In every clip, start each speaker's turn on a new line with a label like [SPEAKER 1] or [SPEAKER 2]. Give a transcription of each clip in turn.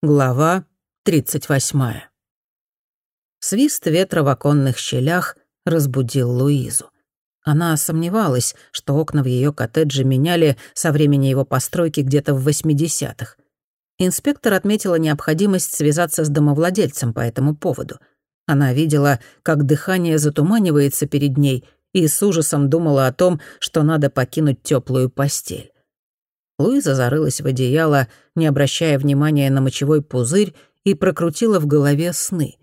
[SPEAKER 1] Глава 38. Свист ветра в оконных щелях разбудил Луизу. Она сомневалась, что окна в ее коттедже меняли со времени его постройки где-то в 80-х. Инспектор отметила необходимость связаться с домовладельцем по этому поводу. Она видела, как дыхание затуманивается перед ней, и с ужасом думала о том, что надо покинуть теплую постель. Луиза зарылась в одеяло, не обращая внимания на мочевой пузырь, и прокрутила в голове сны.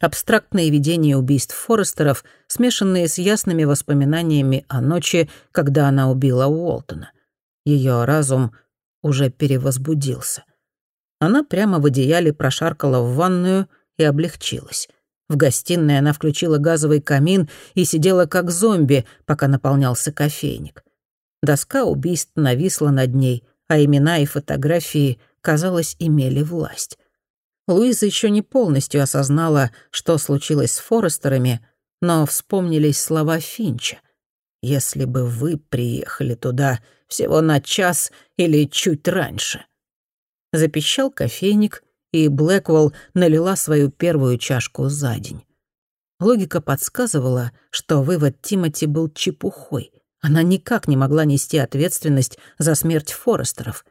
[SPEAKER 1] Абстрактные видения убийств Форестеров, смешанные с ясными воспоминаниями о ночи, когда она убила Уолтона. Ее разум уже перевозбудился. Она прямо в одеяле прошаркала в ванную и облегчилась. В гостиной она включила газовый камин и сидела как зомби, пока наполнялся кофейник. Доска убийств нависла над ней, а имена и фотографии, казалось, имели власть. Луиза еще не полностью осознала, что случилось с Форестерами, но вспомнились слова Финча. «Если бы вы приехали туда всего на час или чуть раньше». Запищал кофейник, и Блэквелл налила свою первую чашку за день. Логика подсказывала, что вывод Тимоти был чепухой. Она никак не могла нести ответственность за смерть Форестеров.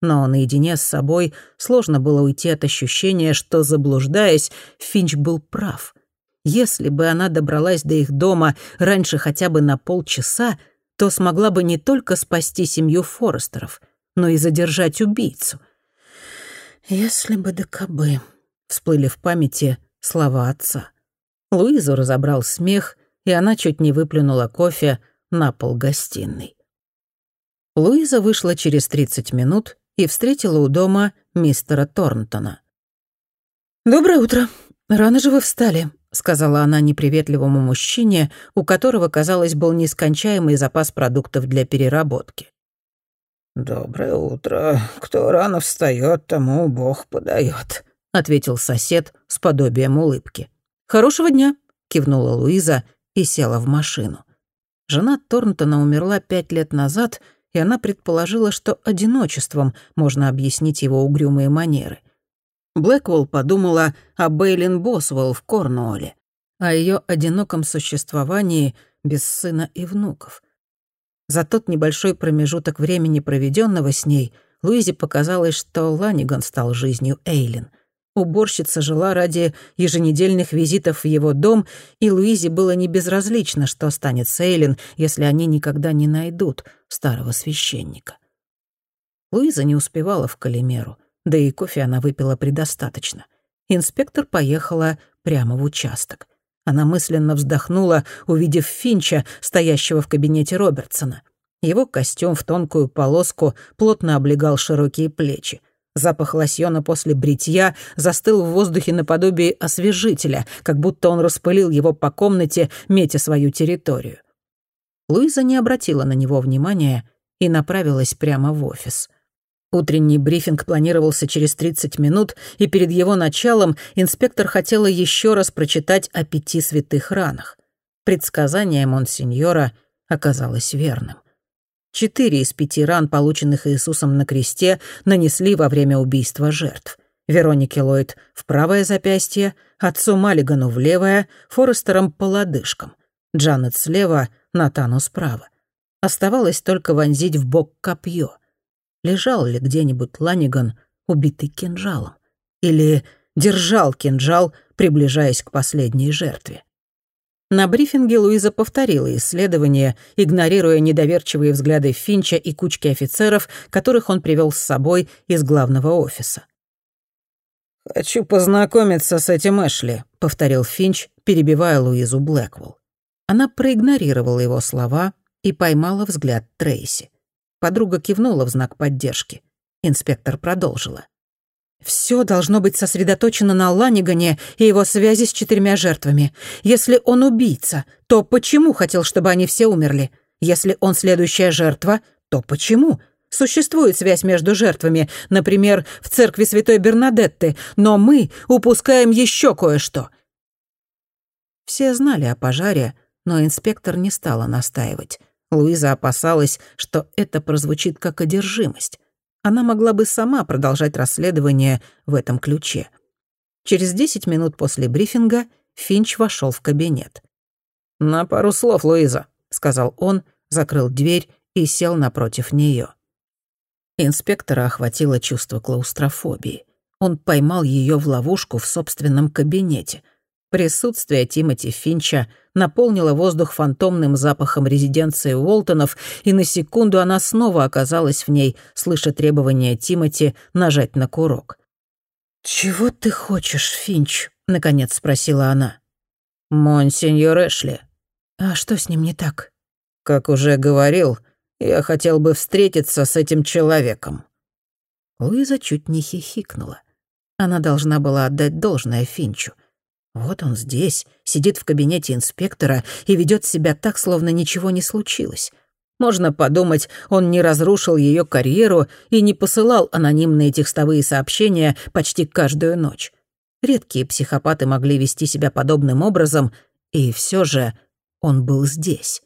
[SPEAKER 1] Но наедине с собой сложно было уйти от ощущения, что, заблуждаясь, Финч был прав. Если бы она добралась до их дома раньше хотя бы на полчаса, то смогла бы не только спасти семью Форестеров, но и задержать убийцу. «Если бы да кабы», — всплыли в памяти слова отца. Луизу разобрал смех, и она чуть не выплюнула кофе, на пол гостиной. Луиза вышла через 30 минут и встретила у дома мистера Торнтона. «Доброе утро. Рано же вы встали», — сказала она неприветливому мужчине, у которого, казалось, был нескончаемый запас продуктов для переработки.
[SPEAKER 2] «Доброе утро. Кто рано встает, тому Бог подает», — ответил сосед с подобием улыбки.
[SPEAKER 1] «Хорошего дня», — кивнула Луиза и села в машину. Жена Торнтона умерла пять лет назад, и она предположила, что одиночеством можно объяснить его угрюмые манеры. Блэквелл подумала о Бейлин Босвелл в Корнуолле, о ее одиноком существовании без сына и внуков. За тот небольшой промежуток времени, проведенного с ней, Луизе показалось, что Ланиган стал жизнью Эйлин — Уборщица жила ради еженедельных визитов в его дом, и Луизе было не безразлично, что станет с Эйлин, если они никогда не найдут старого священника. Луиза не успевала в Калимеру, да и кофе она выпила предостаточно. Инспектор поехала прямо в участок. Она мысленно вздохнула, увидев Финча, стоящего в кабинете Робертсона. Его костюм в тонкую полоску плотно облегал широкие плечи. Запах лосьона после бритья застыл в воздухе наподобие освежителя, как будто он распылил его по комнате, метя свою территорию. Луиза не обратила на него внимания и направилась прямо в офис. Утренний брифинг планировался через 30 минут, и перед его началом инспектор хотела еще раз прочитать о пяти святых ранах. Предсказание Монсеньора оказалось верным. Четыре из пяти ран, полученных Иисусом на кресте, нанесли во время убийства жертв. Веронике Ллойд в правое запястье, отцу Маллигану в левое, Форестером по лодыжкам. Джанет слева, Натану справа. Оставалось только вонзить в бок копье. Лежал ли где-нибудь Ланиган, убитый кинжалом? Или держал кинжал, приближаясь к последней жертве? На брифинге Луиза повторила исследование, игнорируя недоверчивые взгляды Финча и кучки офицеров, которых он привел с собой из главного офиса.
[SPEAKER 2] «Хочу познакомиться с этим Эшли», — повторил Финч, перебивая Луизу Блэквелл.
[SPEAKER 1] Она проигнорировала его слова и поймала взгляд Трейси. Подруга кивнула в знак поддержки. Инспектор продолжила. Все должно быть сосредоточено на Ланигане и его связи с четырьмя жертвами. Если он убийца, то почему хотел, чтобы они все умерли? Если он следующая жертва, то почему? Существует связь между жертвами, например, в церкви Святой Бернадетты, но мы упускаем еще кое-что. Все знали о пожаре, но инспектор не стала настаивать. Луиза опасалась, что это прозвучит как одержимость. Она могла бы сама продолжать расследование в этом ключе. Через десять минут после брифинга Финч вошел в кабинет.
[SPEAKER 2] «На пару слов, Луиза», — сказал он, закрыл дверь и сел напротив нее.
[SPEAKER 1] Инспектора охватило чувство клаустрофобии. Он поймал ее в ловушку в собственном кабинете. Присутствие Тимоти Финча наполнило воздух фантомным запахом резиденции Уолтонов, и на секунду она снова оказалась в ней, слыша требования Тимоти нажать на курок. «Чего ты хочешь, Финч?» — наконец спросила она.
[SPEAKER 2] «Монсеньор Эшли».
[SPEAKER 1] «А что с ним не так?»
[SPEAKER 2] «Как уже говорил, я хотел бы встретиться с этим человеком».
[SPEAKER 1] Луиза чуть не хихикнула. Она должна была отдать должное Финчу. Вот он здесь, сидит в кабинете инспектора и ведет себя так, словно ничего не случилось. Можно подумать, он не разрушил ее карьеру и не посылал анонимные текстовые сообщения почти каждую ночь. Редкие психопаты могли вести себя подобным образом, и все же он был здесь.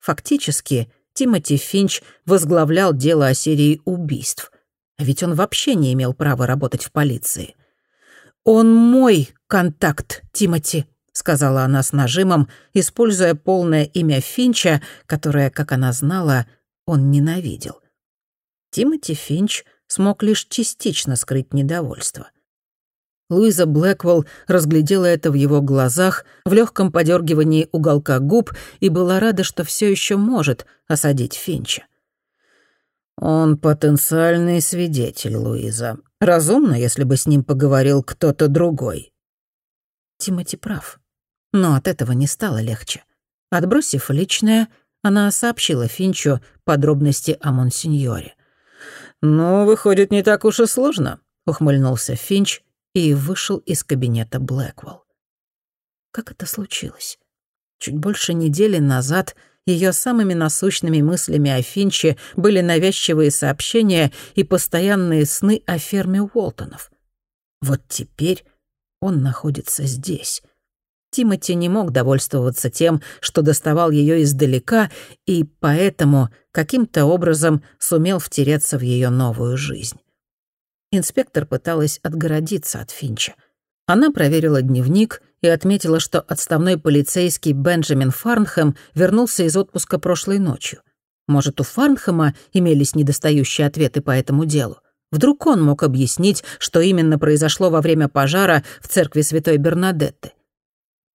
[SPEAKER 1] Фактически, Тимоти Финч возглавлял дело о серии убийств. Ведь он вообще не имел права работать в полиции. «Он мой контакт, Тимати», — сказала она с нажимом, используя полное имя Финча, которое, как она знала, он ненавидел. Тимати Финч смог лишь частично скрыть недовольство. Луиза Блэквелл разглядела это в его глазах, в легком подергивании уголка губ и была рада, что все еще может осадить Финча.
[SPEAKER 2] «Он потенциальный свидетель, Луиза. Разумно, если бы с ним поговорил кто-то другой».
[SPEAKER 1] Тимати прав. Но от этого не стало легче. Отбросив личное, она сообщила Финчу подробности о Монсеньоре.
[SPEAKER 2] «Ну, выходит, не так уж и сложно», — ухмыльнулся Финч
[SPEAKER 1] и вышел из кабинета Блэквелл. Как это случилось? Чуть больше недели назад ее самыми насущными мыслями о Финче были навязчивые сообщения и постоянные сны о ферме Уолтонов. Вот теперь он находится здесь. Тимоти не мог довольствоваться тем, что доставал ее издалека, и поэтому каким-то образом сумел втереться в ее новую жизнь. Инспектор пыталась отгородиться от Финча. Она проверила дневник и отметила, что отставной полицейский Бенджамин Фарнхэм вернулся из отпуска прошлой ночью. Может, у Фарнхэма имелись недостающие ответы по этому делу? Вдруг он мог объяснить, что именно произошло во время пожара в церкви Святой Бернадетты?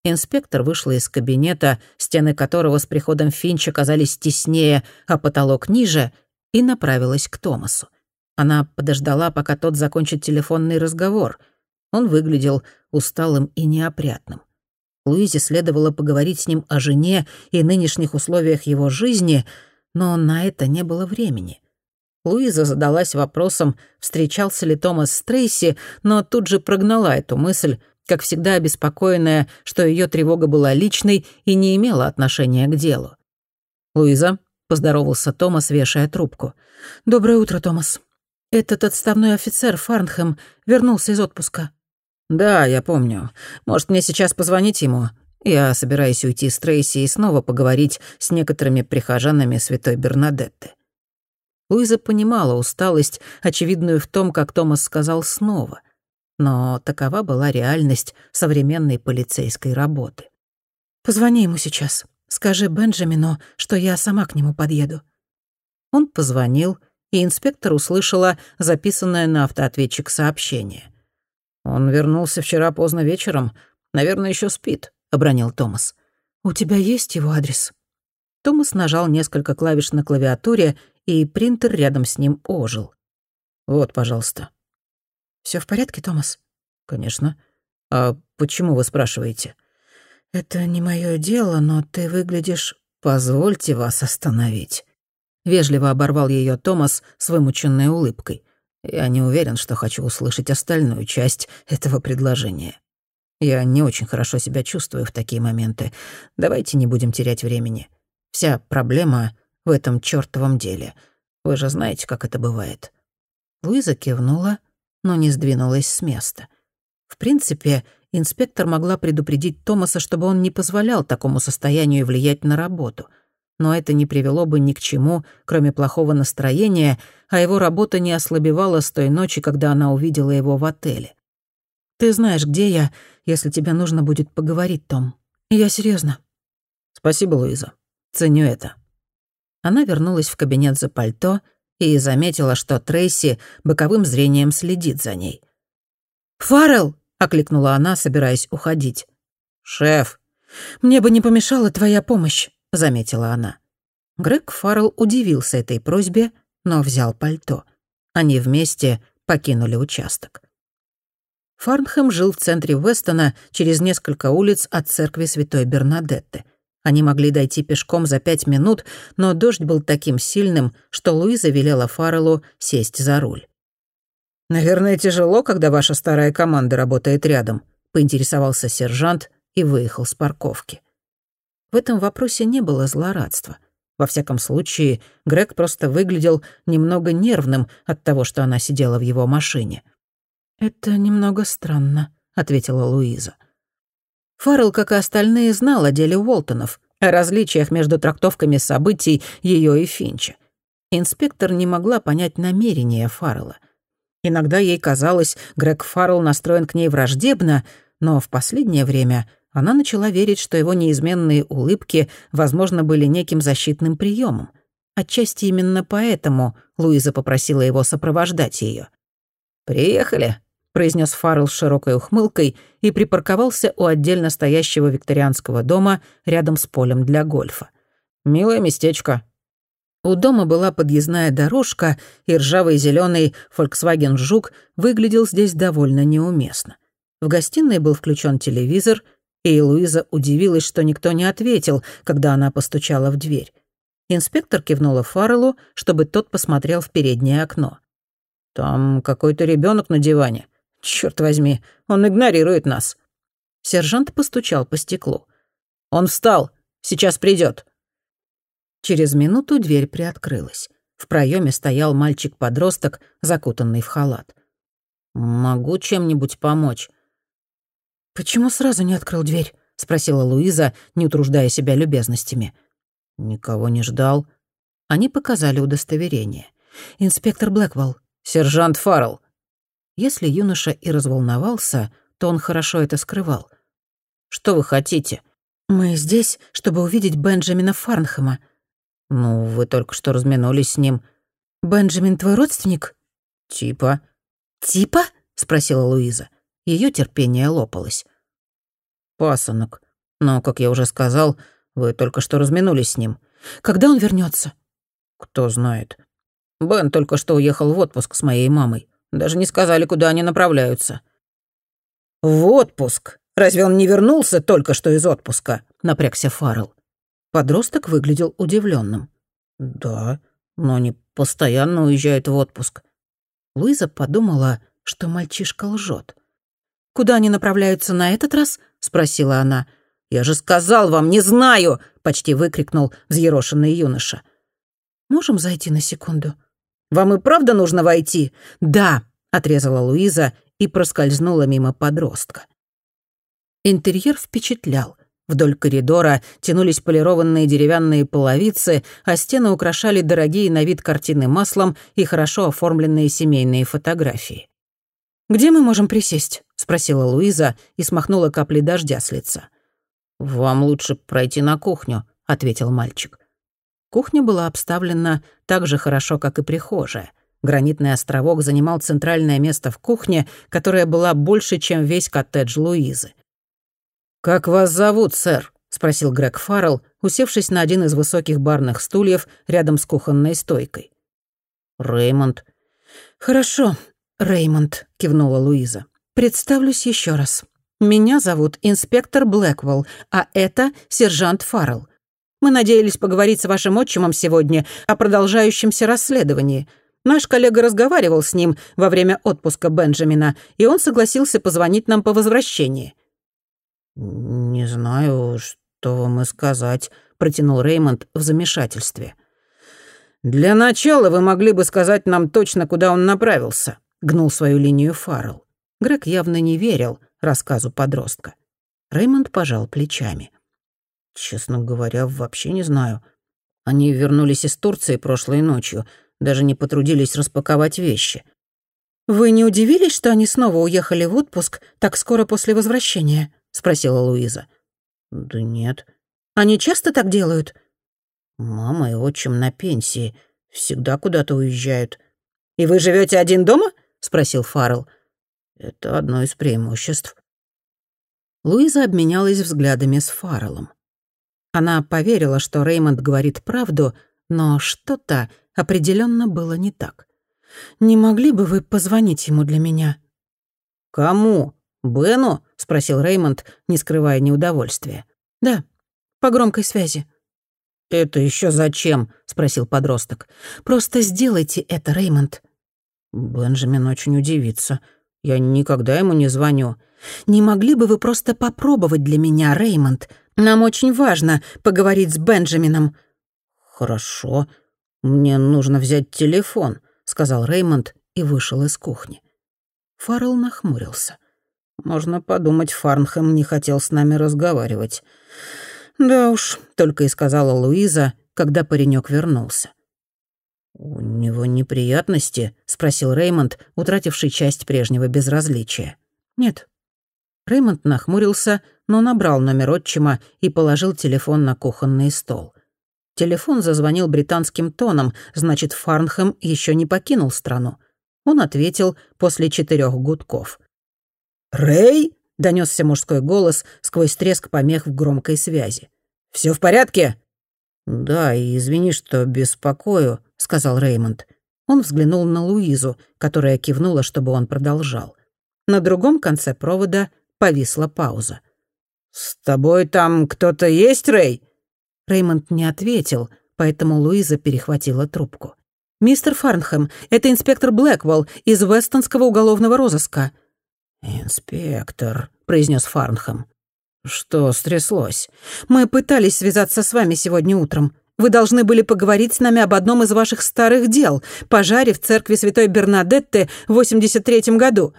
[SPEAKER 1] Инспектор вышла из кабинета, стены которого с приходом Финча казались теснее, а потолок ниже, и направилась к Томасу. Она подождала, пока тот закончит телефонный разговор — он выглядел усталым и неопрятным. Луизе следовало поговорить с ним о жене и нынешних условиях его жизни, но на это не было времени. Луиза задалась вопросом, встречался ли Томас с Трейси, но тут же прогнала эту мысль, как всегда обеспокоенная, что ее тревога была личной и не имела отношения к делу. «Луиза», — поздоровался Томас, вешая трубку. «Доброе утро, Томас. Этот отставной офицер Фарнхэм вернулся из отпуска».
[SPEAKER 2] «Да, я помню. Может, мне сейчас позвонить ему? Я собираюсь уйти с Трейси и снова поговорить с некоторыми прихожанами святой Бернадетты».
[SPEAKER 1] Луиза понимала усталость, очевидную в том, как Томас сказал «снова». Но такова была реальность современной полицейской работы. «Позвони ему сейчас. Скажи Бенджамину, что я сама к нему подъеду». Он позвонил, и инспектор услышала записанное на автоответчик сообщение —
[SPEAKER 2] «Он вернулся вчера поздно вечером. Наверное, еще спит», — обронил Томас.
[SPEAKER 1] «У тебя есть его адрес?» Томас нажал несколько клавиш на клавиатуре, и принтер рядом с ним ожил.
[SPEAKER 2] «Вот, пожалуйста».
[SPEAKER 1] Все в порядке, Томас?»
[SPEAKER 2] «Конечно. А почему вы спрашиваете?»
[SPEAKER 1] «Это не мое дело, но ты выглядишь...»
[SPEAKER 2] «Позвольте вас остановить».
[SPEAKER 1] Вежливо оборвал ее Томас с вымученной улыбкой.
[SPEAKER 2] Я не уверен, что хочу услышать остальную часть этого предложения. Я не очень хорошо себя чувствую в такие моменты. Давайте не будем терять времени. Вся проблема в этом чёртовом деле. Вы же знаете, как это бывает».
[SPEAKER 1] Луиза кивнула, но не сдвинулась с места. В принципе, инспектор могла предупредить Томаса, чтобы он не позволял такому состоянию влиять на работу. Но это не привело бы ни к чему, кроме плохого настроения, а его работа не ослабевала с той ночи, когда она увидела его в отеле. «Ты знаешь, где я, если тебе нужно будет поговорить, Том. Я серьезно.
[SPEAKER 2] «Спасибо, Луиза. Ценю это».
[SPEAKER 1] Она вернулась в кабинет за пальто и заметила, что Трейси боковым зрением следит за ней. «Фаррелл!» — окликнула она, собираясь уходить.
[SPEAKER 2] «Шеф!»
[SPEAKER 1] «Мне бы не помешала твоя помощь», — заметила она. Грег Фаррелл удивился этой просьбе, но взял пальто. Они вместе покинули участок. Фарнхэм жил в центре Вестона через несколько улиц от церкви Святой Бернадетты. Они могли дойти пешком за пять минут, но дождь был таким сильным, что Луиза велела Фарреллу сесть за руль.
[SPEAKER 2] «Наверное, тяжело, когда ваша старая команда работает рядом», — поинтересовался сержант и выехал с парковки.
[SPEAKER 1] В этом вопросе не было злорадства. Во всяком случае, Грег просто выглядел немного нервным от того, что она сидела в его машине — «Это немного странно», — ответила Луиза. Фаррелл, как и остальные, знал о деле Уолтонов, о различиях между трактовками событий ее и Финча. Инспектор не могла понять намерения Фаррелла. Иногда ей казалось, Грег Фаррелл настроен к ней враждебно, но в последнее время она начала верить, что его неизменные улыбки, возможно, были неким защитным приемом. Отчасти именно поэтому Луиза попросила его сопровождать ее.
[SPEAKER 2] «Приехали», произнес Фаррелл с широкой ухмылкой и припарковался у отдельно стоящего викторианского дома рядом с полем для гольфа. «Милое местечко».
[SPEAKER 1] У дома была подъездная дорожка, и ржавый зеленый Volkswagen Жук выглядел здесь довольно неуместно. В гостиной был включен телевизор, и Луиза удивилась, что никто не ответил, когда она постучала в дверь. Инспектор кивнула Фарреллу, чтобы тот посмотрел в переднее окно.
[SPEAKER 2] «Там какой-то ребенок на диване. Черт возьми, он игнорирует нас.
[SPEAKER 1] Сержант постучал по стеклу.
[SPEAKER 2] Он встал. Сейчас придет.
[SPEAKER 1] Через минуту дверь приоткрылась. В проеме стоял мальчик-подросток, закутанный в халат.
[SPEAKER 2] «Могу чем-нибудь помочь?»
[SPEAKER 1] «Почему сразу не открыл дверь?» — спросила Луиза, не утруждая себя любезностями.
[SPEAKER 2] «Никого не ждал».
[SPEAKER 1] Они показали удостоверение. «Инспектор Блэквелл».
[SPEAKER 2] «Сержант Фаррелл».
[SPEAKER 1] Если юноша и разволновался, то он хорошо это скрывал.
[SPEAKER 2] «Что вы хотите?»
[SPEAKER 1] «Мы здесь, чтобы увидеть Бенджамина Фарнхэма».
[SPEAKER 2] «Ну, вы только что разминулись с ним».
[SPEAKER 1] «Бенджамин твой родственник?»
[SPEAKER 2] «Типа».
[SPEAKER 1] «Типа?» — спросила Луиза. Ее терпение лопалось.
[SPEAKER 2] «Пасынок. Но, как я уже сказал, вы только что разминулись с ним».
[SPEAKER 1] «Когда он вернется?
[SPEAKER 2] «Кто знает. Бен только что уехал в отпуск с моей мамой. Даже не сказали, куда они направляются». «В отпуск? Разве он не вернулся только что из отпуска?» — напрягся Фаррелл.
[SPEAKER 1] Подросток выглядел удивленным.
[SPEAKER 2] «Да, но они постоянно уезжают в отпуск».
[SPEAKER 1] Луиза подумала, что мальчишка лжет. «Куда они направляются на этот раз?» — спросила она.
[SPEAKER 2] «Я же сказал вам, не знаю!» — почти выкрикнул взъерошенный юноша.
[SPEAKER 1] «Можем зайти на секунду?»
[SPEAKER 2] Вам и правда нужно войти?»
[SPEAKER 1] «Да», — отрезала Луиза и проскользнула мимо подростка. Интерьер впечатлял. Вдоль коридора тянулись полированные деревянные половицы, а стены украшали дорогие на вид картины маслом и хорошо оформленные семейные фотографии. «Где мы можем присесть?» — спросила Луиза и смахнула капли дождя с лица.
[SPEAKER 2] «Вам лучше пройти на кухню», — ответил мальчик.
[SPEAKER 1] Кухня была обставлена так же хорошо, как и прихожая. Гранитный островок занимал центральное место в кухне, которая была больше, чем весь коттедж Луизы.
[SPEAKER 2] «Как вас зовут, сэр?»
[SPEAKER 1] — спросил Грег Фаррелл, усевшись на один из высоких барных стульев рядом с кухонной стойкой.
[SPEAKER 2] «Реймонд».
[SPEAKER 1] «Хорошо, Реймонд», — кивнула Луиза. «Представлюсь еще раз. Меня зовут инспектор Блэквелл, а это сержант Фаррелл. Мы надеялись поговорить с вашим отчимом сегодня о продолжающемся расследовании. Наш коллега разговаривал с ним во время отпуска Бенджамина, и он согласился позвонить нам по возвращении».
[SPEAKER 2] «Не знаю, что вам и сказать», — протянул Реймонд в замешательстве. «Для начала вы могли бы сказать нам точно, куда он направился», — гнул свою линию Фаррелл.
[SPEAKER 1] Грег явно не верил рассказу подростка. Реймонд пожал плечами.
[SPEAKER 2] Честно говоря, вообще не знаю. Они вернулись из Турции прошлой ночью, даже не потрудились распаковать вещи.
[SPEAKER 1] «Вы не удивились, что они снова уехали в отпуск так скоро после возвращения?» — спросила Луиза.
[SPEAKER 2] «Да нет».
[SPEAKER 1] «Они часто так делают?»
[SPEAKER 2] «Мама и отчим на пенсии. Всегда куда-то уезжают».
[SPEAKER 1] «И вы живете один дома?» — спросил Фаррелл.
[SPEAKER 2] «Это одно из преимуществ».
[SPEAKER 1] Луиза обменялась взглядами с Фарреллом. Она поверила, что Реймонд говорит правду, но что-то определенно было не так. «Не могли бы вы позвонить ему для меня?»
[SPEAKER 2] «Кому? Бену?» — спросил Реймонд, не скрывая неудовольствия.
[SPEAKER 1] «Да, по громкой связи».
[SPEAKER 2] «Это еще зачем?» — спросил подросток.
[SPEAKER 1] «Просто сделайте это, Реймонд».
[SPEAKER 2] Бенджамин очень удивится. Я никогда ему не звоню.
[SPEAKER 1] «Не могли бы вы просто попробовать для меня, Реймонд? Нам очень важно поговорить с Бенджамином».
[SPEAKER 2] «Хорошо. Мне нужно взять телефон», — сказал Реймонд и вышел из кухни. Фаррелл нахмурился. «Можно подумать, Фарнхэм не хотел с нами разговаривать». «Да уж», — только и сказала Луиза, когда паренек вернулся. «У него неприятности?» — спросил Реймонд, утративший часть прежнего безразличия.
[SPEAKER 1] «Нет».
[SPEAKER 2] Реймонд нахмурился, но набрал номер отчима и положил телефон на кухонный стол. Телефон зазвонил британским тоном, значит, Фарнхэм еще не покинул страну. Он ответил после четырех гудков. «Рэй?» — донесся мужской голос сквозь треск помех в громкой связи. Все в порядке?» «Да, и извини, что беспокою», — сказал Реймонд. Он взглянул на Луизу, которая кивнула, чтобы он продолжал. На другом конце провода повисла пауза. «С тобой там кто-то есть, Рэй?» Реймонд не ответил, поэтому Луиза перехватила трубку.
[SPEAKER 1] «Мистер Фарнхэм, это инспектор Блэквелл из Вестонского уголовного розыска».
[SPEAKER 2] «Инспектор», — произнес Фарнхэм. «Что стряслось?»
[SPEAKER 1] «Мы пытались связаться с вами сегодня утром. Вы должны были поговорить с нами об одном из ваших старых дел — пожаре в церкви Святой Бернадетты в 83-м году».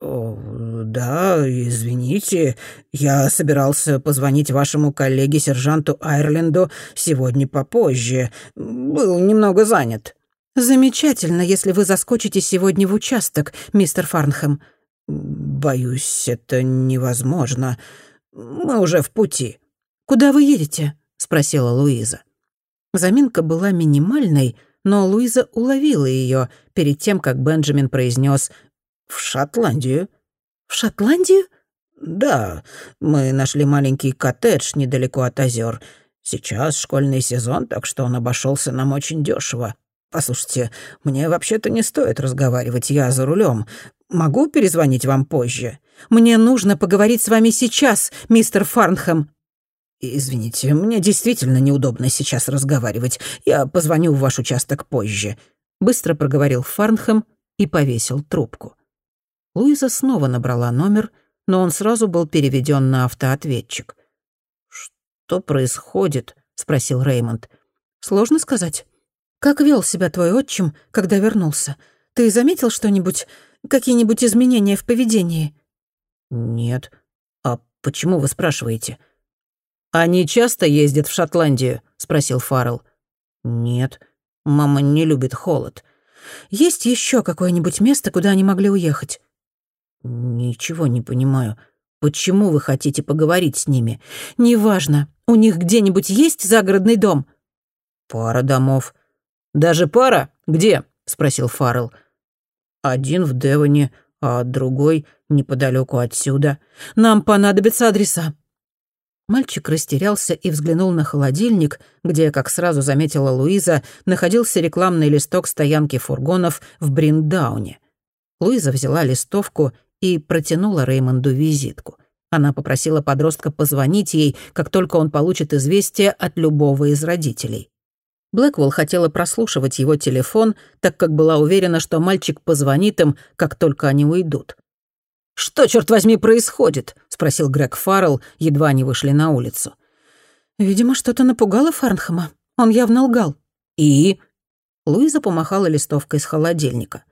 [SPEAKER 2] «О, да, извините. Я собирался позвонить вашему коллеге-сержанту Айрленду сегодня попозже. Был немного занят».
[SPEAKER 1] «Замечательно, если вы заскочите сегодня в участок, мистер Фарнхэм».
[SPEAKER 2] «Боюсь, это невозможно. Мы уже в пути».
[SPEAKER 1] «Куда вы едете?» — спросила Луиза. Заминка была минимальной, но Луиза уловила ее перед тем, как Бенджамин произнес
[SPEAKER 2] «В Шотландию».
[SPEAKER 1] «В Шотландию?»
[SPEAKER 2] «Да, мы нашли маленький коттедж недалеко от озер. Сейчас школьный сезон, так что он обошелся нам очень дешево. Послушайте, мне вообще-то не стоит разговаривать, я за рулем. Могу перезвонить вам позже?»
[SPEAKER 1] «Мне нужно поговорить с вами сейчас, мистер Фарнхэм».
[SPEAKER 2] «Извините, мне действительно неудобно сейчас разговаривать. Я позвоню в ваш участок позже», — быстро проговорил Фарнхэм и повесил трубку. Луиза снова набрала номер, но он сразу был переведен на автоответчик. «Что происходит?» — спросил Реймонд.
[SPEAKER 1] «Сложно сказать. Как вел себя твой отчим, когда вернулся? Ты заметил что-нибудь, какие-нибудь изменения в поведении?»
[SPEAKER 2] «Нет. А почему вы спрашиваете?» «Они часто ездят в Шотландию?» — спросил Фаррелл. «Нет. Мама не любит холод».
[SPEAKER 1] «Есть еще какое-нибудь место, куда они могли уехать?»
[SPEAKER 2] «Ничего не понимаю. Почему вы хотите поговорить с ними?»
[SPEAKER 1] «Неважно. У них где-нибудь есть загородный дом?»
[SPEAKER 2] «Пара домов». «Даже пара? Где?» — спросил Фаррелл. «Один в Девоне, а другой неподалеку отсюда.
[SPEAKER 1] Нам понадобятся адреса».
[SPEAKER 2] Мальчик растерялся и взглянул на холодильник, где, как сразу заметила Луиза, находился рекламный листок стоянки фургонов в Бриндауне. Луиза взяла листовку и протянула Реймонду визитку. Она попросила подростка позвонить ей, как только он получит известие от любого из родителей. Блэквелл хотела прослушивать его телефон, так как была уверена, что мальчик позвонит им, как только они уйдут. «Что, черт возьми, происходит?» — спросил Грег Фаррелл, едва они вышли на улицу.
[SPEAKER 1] «Видимо, что-то напугало Фарнхэма. Он явно лгал».
[SPEAKER 2] «И?» Луиза помахала листовкой с холодильника.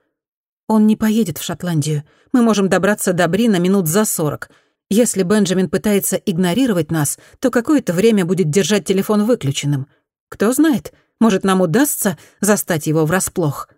[SPEAKER 1] «Он не поедет в Шотландию. Мы можем добраться до Бри на минут за сорок. Если Бенджамин пытается игнорировать нас, то какое-то время будет держать телефон выключенным. Кто знает, может, нам удастся застать его врасплох».